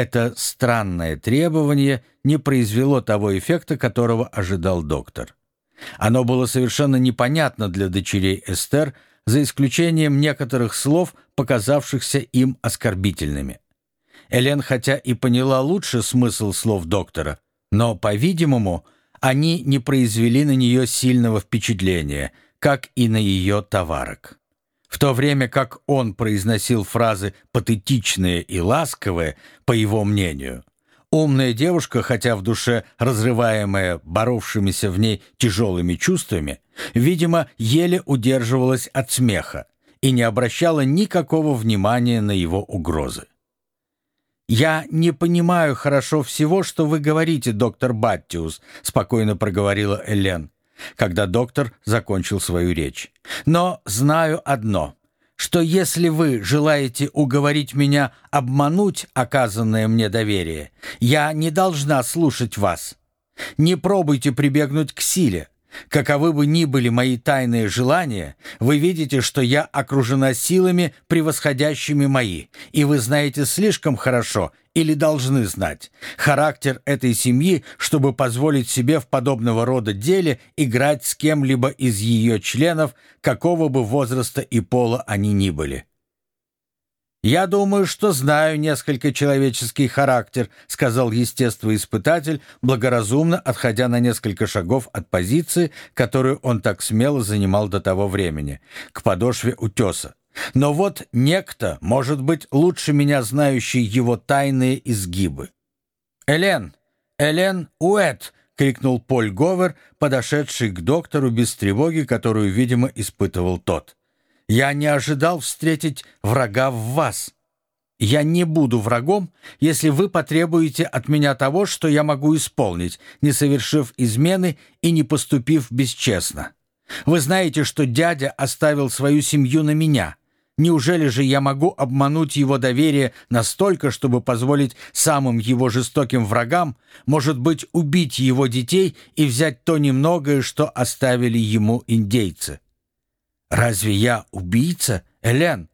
это странное требование не произвело того эффекта, которого ожидал доктор. Оно было совершенно непонятно для дочерей Эстер, за исключением некоторых слов, показавшихся им оскорбительными. Элен хотя и поняла лучше смысл слов доктора, но, по-видимому, они не произвели на нее сильного впечатления, как и на ее товарок. В то время как он произносил фразы патетичные и ласковые, по его мнению, умная девушка, хотя в душе разрываемая боровшимися в ней тяжелыми чувствами, видимо, еле удерживалась от смеха и не обращала никакого внимания на его угрозы. «Я не понимаю хорошо всего, что вы говорите, доктор Баттиус», — спокойно проговорила Элен, когда доктор закончил свою речь. «Но знаю одно, что если вы желаете уговорить меня обмануть оказанное мне доверие, я не должна слушать вас. Не пробуйте прибегнуть к силе. Каковы бы ни были мои тайные желания, вы видите, что я окружена силами, превосходящими мои, и вы знаете слишком хорошо или должны знать характер этой семьи, чтобы позволить себе в подобного рода деле играть с кем-либо из ее членов, какого бы возраста и пола они ни были. «Я думаю, что знаю несколько человеческий характер», сказал естествоиспытатель, благоразумно отходя на несколько шагов от позиции, которую он так смело занимал до того времени, к подошве утеса. «Но вот некто, может быть, лучше меня знающий его тайные изгибы». «Элен! Элен Уэт!» — крикнул Поль Говер, подошедший к доктору без тревоги, которую, видимо, испытывал тот. Я не ожидал встретить врага в вас. Я не буду врагом, если вы потребуете от меня того, что я могу исполнить, не совершив измены и не поступив бесчестно. Вы знаете, что дядя оставил свою семью на меня. Неужели же я могу обмануть его доверие настолько, чтобы позволить самым его жестоким врагам, может быть, убить его детей и взять то немногое, что оставили ему индейцы? «Разве я убийца, Элен?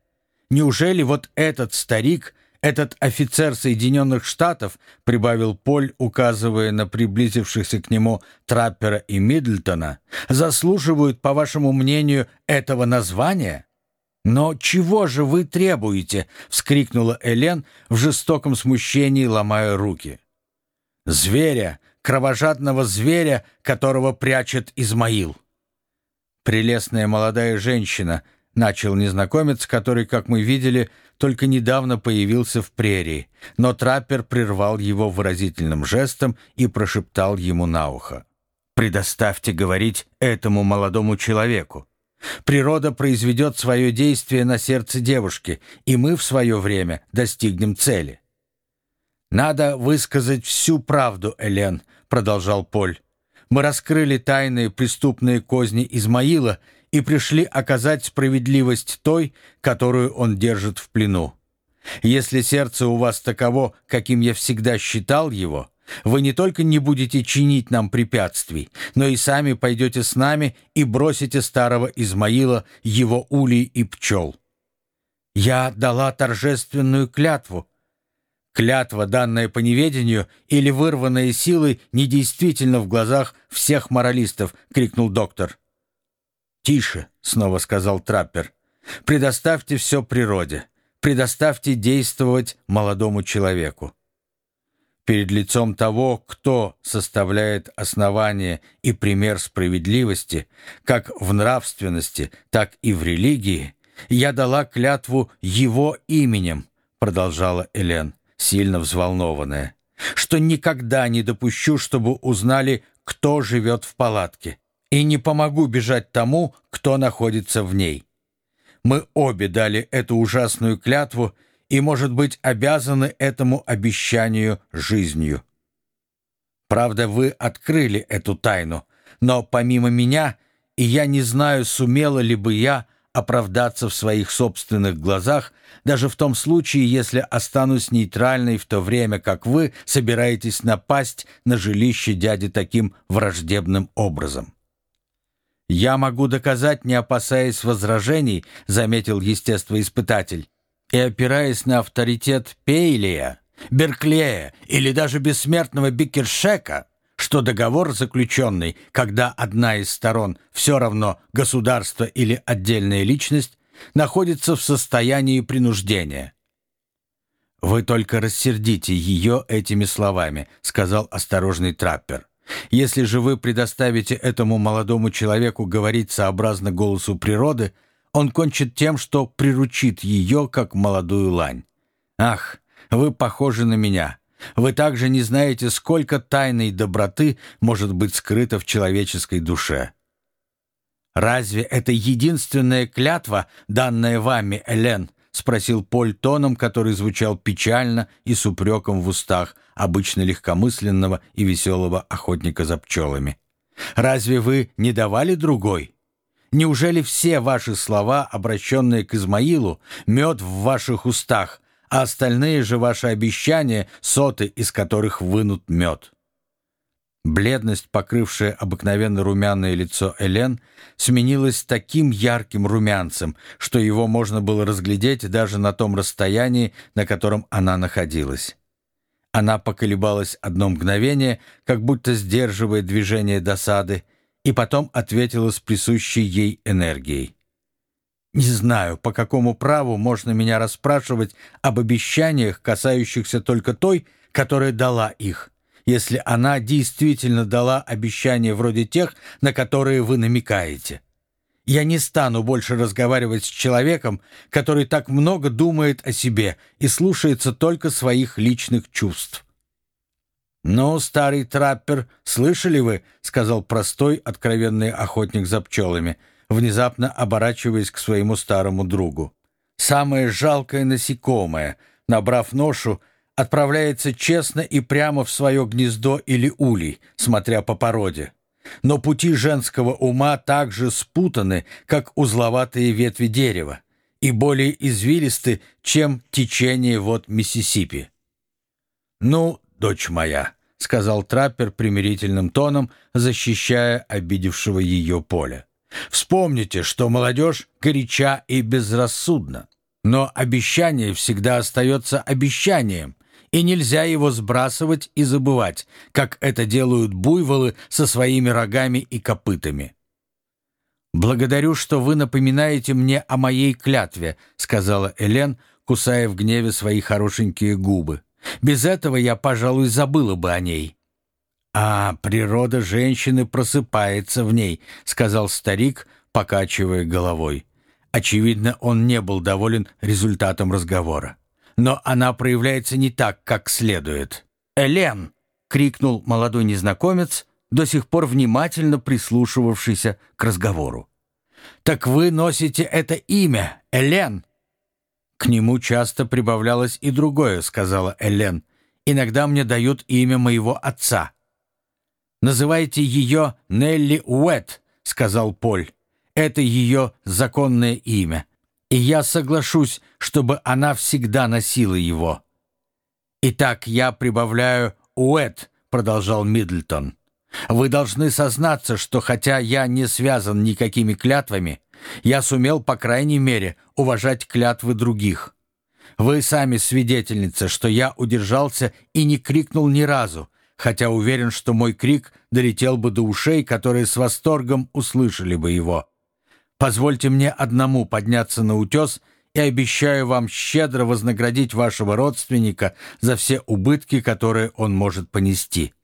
Неужели вот этот старик, этот офицер Соединенных Штатов, прибавил Поль, указывая на приблизившихся к нему Траппера и Миддлтона, заслуживают, по вашему мнению, этого названия?» «Но чего же вы требуете?» — вскрикнула Элен в жестоком смущении, ломая руки. «Зверя, кровожадного зверя, которого прячет Измаил». «Прелестная молодая женщина», — начал незнакомец, который, как мы видели, только недавно появился в прерии, но траппер прервал его выразительным жестом и прошептал ему на ухо. «Предоставьте говорить этому молодому человеку. Природа произведет свое действие на сердце девушки, и мы в свое время достигнем цели». «Надо высказать всю правду, Элен», — продолжал Поль. Мы раскрыли тайные преступные козни Измаила и пришли оказать справедливость той, которую он держит в плену. Если сердце у вас таково, каким я всегда считал его, вы не только не будете чинить нам препятствий, но и сами пойдете с нами и бросите старого Измаила, его улей и пчел. Я дала торжественную клятву, Клятва, данная по неведению или вырванная силой, недействительна в глазах всех моралистов, крикнул доктор. Тише, снова сказал траппер. Предоставьте все природе. Предоставьте действовать молодому человеку. Перед лицом того, кто составляет основание и пример справедливости, как в нравственности, так и в религии, я дала клятву его именем, продолжала Элен сильно взволнованная, что никогда не допущу, чтобы узнали, кто живет в палатке, и не помогу бежать тому, кто находится в ней. Мы обе дали эту ужасную клятву и, может быть, обязаны этому обещанию жизнью. Правда, вы открыли эту тайну, но помимо меня, и я не знаю, сумела ли бы я оправдаться в своих собственных глазах, даже в том случае, если останусь нейтральной в то время, как вы собираетесь напасть на жилище дяди таким враждебным образом. «Я могу доказать, не опасаясь возражений», — заметил естествоиспытатель, «и опираясь на авторитет Пейлия, Берклея или даже бессмертного Бикершека, что договор заключенный, когда одна из сторон, все равно государство или отдельная личность, находится в состоянии принуждения. «Вы только рассердите ее этими словами», — сказал осторожный траппер. «Если же вы предоставите этому молодому человеку говорить сообразно голосу природы, он кончит тем, что приручит ее, как молодую лань. Ах, вы похожи на меня. Вы также не знаете, сколько тайной доброты может быть скрыто в человеческой душе. Разве это единственная клятва, данная вами, Элен, — спросил Поль тоном, который звучал печально и с упреком в устах обычно легкомысленного и веселого охотника за пчелами. «Разве вы не давали другой? Неужели все ваши слова, обращенные к Измаилу, мед в ваших устах, а остальные же ваши обещания — соты, из которых вынут мед?» Бледность, покрывшая обыкновенно румяное лицо Элен, сменилась таким ярким румянцем, что его можно было разглядеть даже на том расстоянии, на котором она находилась. Она поколебалась одно мгновение, как будто сдерживая движение досады, и потом ответила с присущей ей энергией. «Не знаю, по какому праву можно меня расспрашивать об обещаниях, касающихся только той, которая дала их» если она действительно дала обещания вроде тех, на которые вы намекаете. Я не стану больше разговаривать с человеком, который так много думает о себе и слушается только своих личных чувств. «Ну, старый траппер, слышали вы?» — сказал простой, откровенный охотник за пчелами, внезапно оборачиваясь к своему старому другу. «Самое жалкое насекомое, набрав ношу, — отправляется честно и прямо в свое гнездо или улей, смотря по породе. Но пути женского ума так же спутаны, как узловатые ветви дерева, и более извилисты, чем течение вод Миссисипи. «Ну, дочь моя», — сказал траппер примирительным тоном, защищая обидевшего ее поле. «Вспомните, что молодежь горяча и безрассудна, но обещание всегда остается обещанием, и нельзя его сбрасывать и забывать, как это делают буйволы со своими рогами и копытами. «Благодарю, что вы напоминаете мне о моей клятве», — сказала Элен, кусая в гневе свои хорошенькие губы. «Без этого я, пожалуй, забыла бы о ней». «А природа женщины просыпается в ней», — сказал старик, покачивая головой. Очевидно, он не был доволен результатом разговора но она проявляется не так, как следует. «Элен!» — крикнул молодой незнакомец, до сих пор внимательно прислушивавшийся к разговору. «Так вы носите это имя, Элен!» «К нему часто прибавлялось и другое», — сказала Элен. «Иногда мне дают имя моего отца». «Называйте ее Нелли Уэт», — сказал Поль. «Это ее законное имя и я соглашусь, чтобы она всегда носила его. «Итак, я прибавляю «уэт», — продолжал Миддлтон. «Вы должны сознаться, что хотя я не связан никакими клятвами, я сумел, по крайней мере, уважать клятвы других. Вы сами свидетельница, что я удержался и не крикнул ни разу, хотя уверен, что мой крик долетел бы до ушей, которые с восторгом услышали бы его. Позвольте мне одному подняться на утес и обещаю вам щедро вознаградить вашего родственника за все убытки, которые он может понести.